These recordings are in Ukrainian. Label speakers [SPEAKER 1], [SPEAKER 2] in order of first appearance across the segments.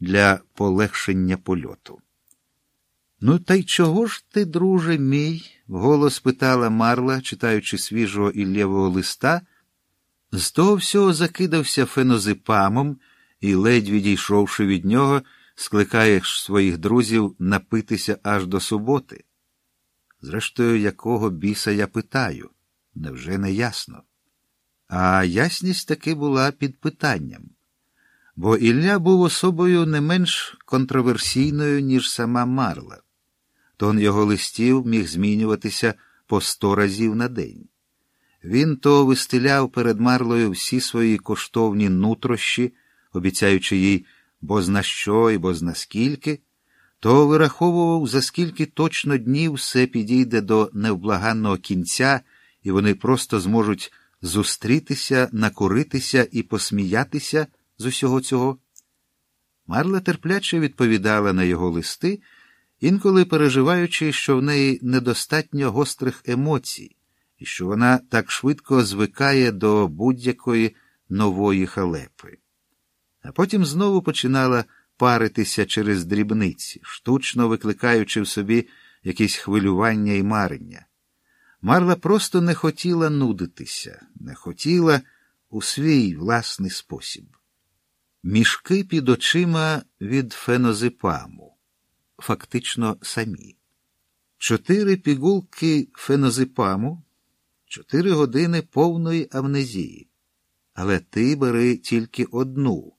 [SPEAKER 1] для полегшення польоту. Ну, та й чого ж ти, друже мій? вголос питала Марла, читаючи свіжого Іллєвого листа. З того всього закидався фенозипамом і, ледь відійшовши від нього, скликаєш своїх друзів напитися аж до суботи. Зрештою, якого біса я питаю, невже не ясно? А ясність таки була під питанням. Бо Ілля був особою не менш контроверсійною, ніж сама Марла. Тон його листів міг змінюватися по сто разів на день. Він то вистеляв перед Марлою всі свої коштовні нутрощі, обіцяючи їй бозна що і бозна скільки, то вираховував, за скільки точно днів все підійде до невблаганного кінця, і вони просто зможуть зустрітися, накуритися і посміятися з усього цього. Марла терпляче відповідала на його листи, інколи переживаючи, що в неї недостатньо гострих емоцій, і що вона так швидко звикає до будь-якої нової халепи. А потім знову починала паритися через дрібниці, штучно викликаючи в собі якісь хвилювання і марення. Марла просто не хотіла нудитися, не хотіла у свій власний спосіб. Мішки під очима від фенозипаму, фактично самі. Чотири пігулки фенозипаму, чотири години повної амнезії. Але ти бери тільки одну.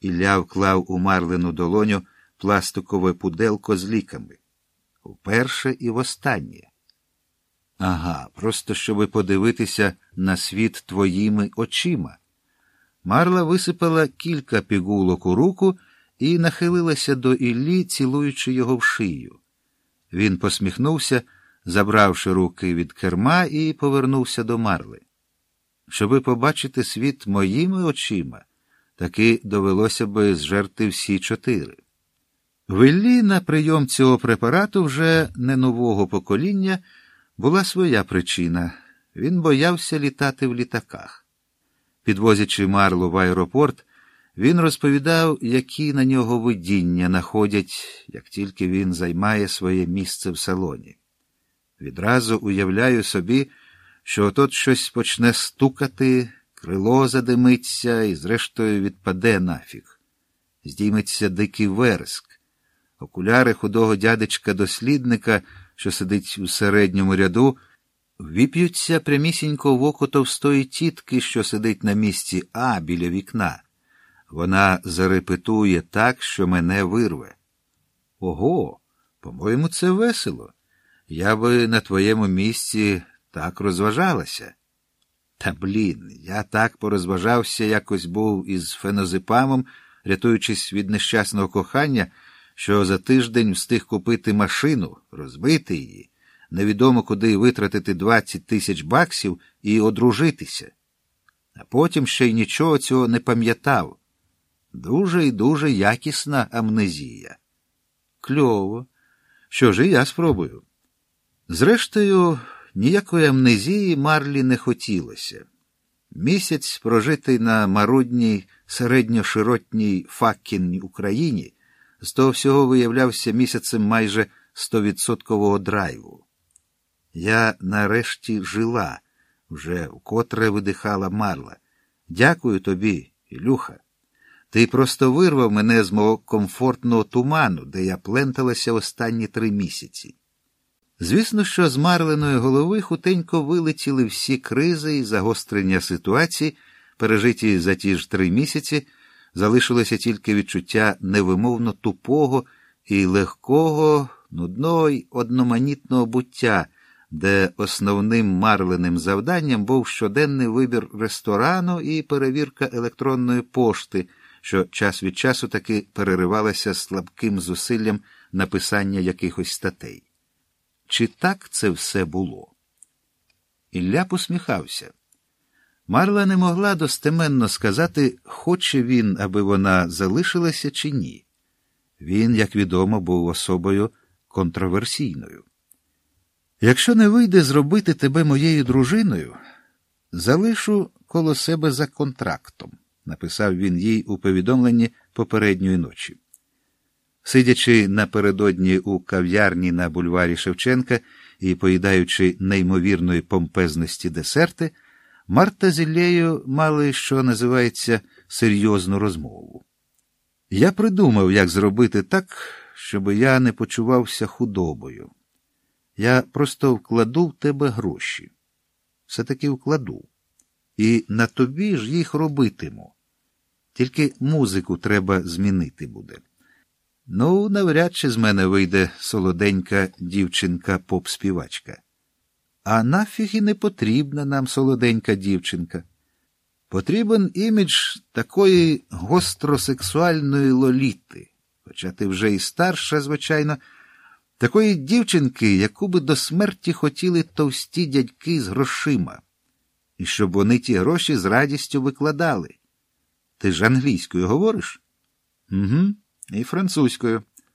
[SPEAKER 1] Ілля вклав у Марлину долоню пластикове пуделко з ліками. Вперше і востаннє. Ага, просто щоби подивитися на світ твоїми очима. Марла висипала кілька пігулок у руку і нахилилася до Іллі, цілуючи його в шию. Він посміхнувся, забравши руки від керма, і повернувся до Марли. Щоби побачити світ моїми очима, таки довелося би зжерти всі чотири. В Іллі на прийом цього препарату вже не нового покоління була своя причина він боявся літати в літаках. Підвозячи Марлу в аеропорт, він розповідав, які на нього видіння находять, як тільки він займає своє місце в салоні. Відразу уявляю собі, що отот щось почне стукати, крило задимиться і, зрештою, відпаде нафіг. Здійметься дикий вереск. Окуляри худого дядечка-дослідника, що сидить у середньому ряду, віп'ються прямісінько в око товстої тітки, що сидить на місці А біля вікна. Вона зарепетує так, що мене вирве. Ого, по-моєму, це весело. Я би на твоєму місці так розважалася. Та блін, я так порозважався, якось був із фенозипамом, рятуючись від нещасного кохання, що за тиждень встиг купити машину, розбити її, невідомо куди витратити 20 тисяч баксів і одружитися. А потім ще й нічого цього не пам'ятав. Дуже і дуже якісна амнезія. Кльово. Що ж і я спробую. Зрештою, ніякої амнезії Марлі не хотілося. Місяць, прожитий на марудній середньоширотній факкінній Україні, з того всього виявлявся місяцем майже стовідсоткового драйву. Я нарешті жила, вже вкотре видихала Марла. Дякую тобі, Ілюха. Ти просто вирвав мене з мого комфортного туману, де я пленталася останні три місяці. Звісно, що з Марленої голови хутенько вилетіли всі кризи і загострення ситуації, пережиті за ті ж три місяці, залишилося тільки відчуття невимовно тупого і легкого, нудного й одноманітного буття, де основним марленим завданням був щоденний вибір ресторану і перевірка електронної пошти, що час від часу таки переривалася слабким зусиллям написання якихось статей. Чи так це все було? Ілля посміхався. Марла не могла достеменно сказати, хоче він, аби вона залишилася, чи ні. Він, як відомо, був особою контроверсійною. Якщо не вийде зробити тебе моєю дружиною, залишу коло себе за контрактом, написав він їй у повідомленні попередньої ночі. Сидячи напередодні у кав'ярні на бульварі Шевченка і поїдаючи неймовірної помпезності десерти, Марта з Іллею мали, що називається, серйозну розмову. Я придумав, як зробити так, щоб я не почувався худобою. Я просто вкладу в тебе гроші. Все таки вкладу. І на тобі ж їх робитиму. Тільки музику треба змінити буде. Ну, навряд чи з мене вийде солоденька дівчинка поп-співачка. А нафіг і не потрібна нам солоденька дівчинка. Потрібен імідж такої гостросексуальної лоліти, хоча ти вже і старша, звичайно, такої дівчинки, яку би до смерті хотіли товсті дядьки з грошима, і щоб вони ті гроші з радістю викладали. Ти ж англійською говориш? Угу, і французькою.